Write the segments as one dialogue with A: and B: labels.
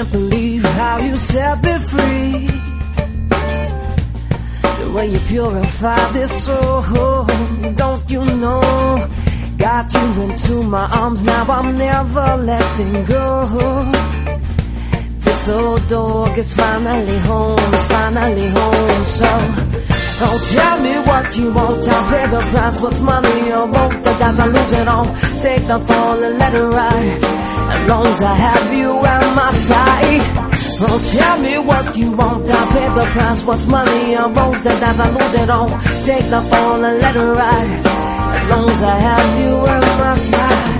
A: can't believe how you set me free. The way you purify this soul, don't you know? Got you into my arms, now I'm never letting go. This old dog is finally home, is finally home, so don't tell me what you want, I'll pay the price, what's money or both the I lose it all. Take the fall and let it ride, as long as I have you at my side. Don't tell me what you want, I'll pay the price, what's money or both the I lose it all. Take the fall and let it ride, as long as I have you at my side.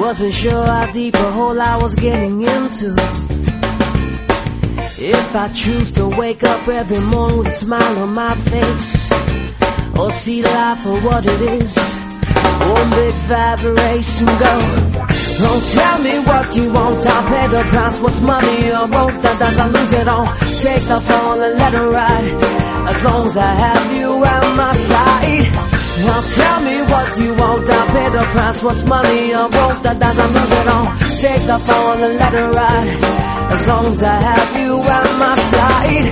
A: Wasn't sure how deep a hole I was getting into. If I choose to wake up every morning with a smile on my face, or see life for what it is, one big vibration go. Don't tell me what you want, I'll pay the price. What's money or both the dice, I lose it all. Take the fall and let it ride, as long as I have you at my side. Now tell me what you want, I'll pay the price. What's money or both dice, I lose it all. Take the fall and let it ride, as long as I have you at my side.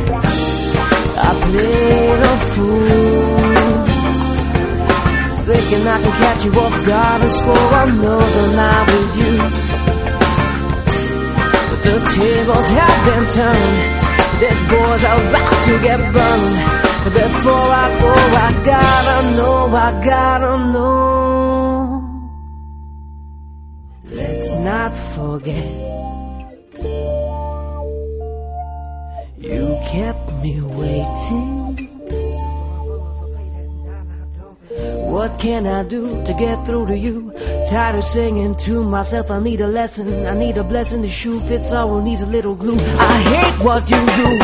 A: I play the fool thinking I can catch you off guard and score another night with you. But the tables have been turned. This boy's about to get burned. Before I go, I gotta I gotta know. Let's not forget. You kept me waiting. What can I do to get through to you? Tired of singing to myself, I need a lesson. I need a blessing. The shoe fits all, needs a little glue. I hate what you do.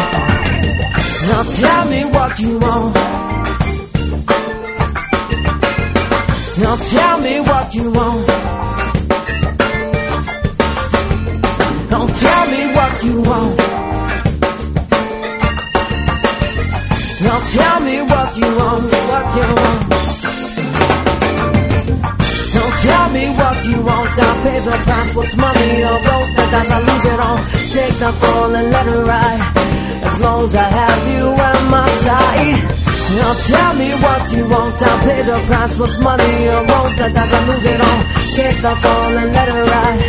A: Now tell me what you want. Now tell me what you want. Now tell me what you want. Now tell me what you want, what you want. Don't tell me what you want, I'll pay the price. What's money or both the dice, I lose it all. Take the fall and let it ride, as long as I have you at my. Now tell me what you want, I'll pay the price. What's money or both That I lose it all. Take the fall and let it ride,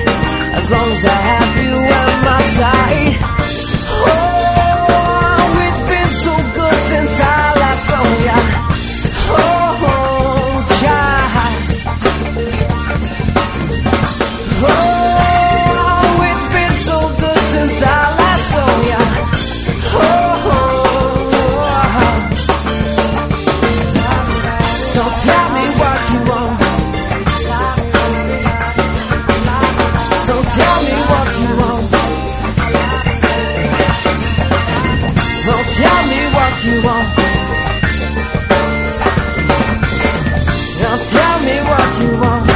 A: as long as I have So tell me what you want. Don't tell me what you want. Don't tell me what you want. Don't tell me what you want.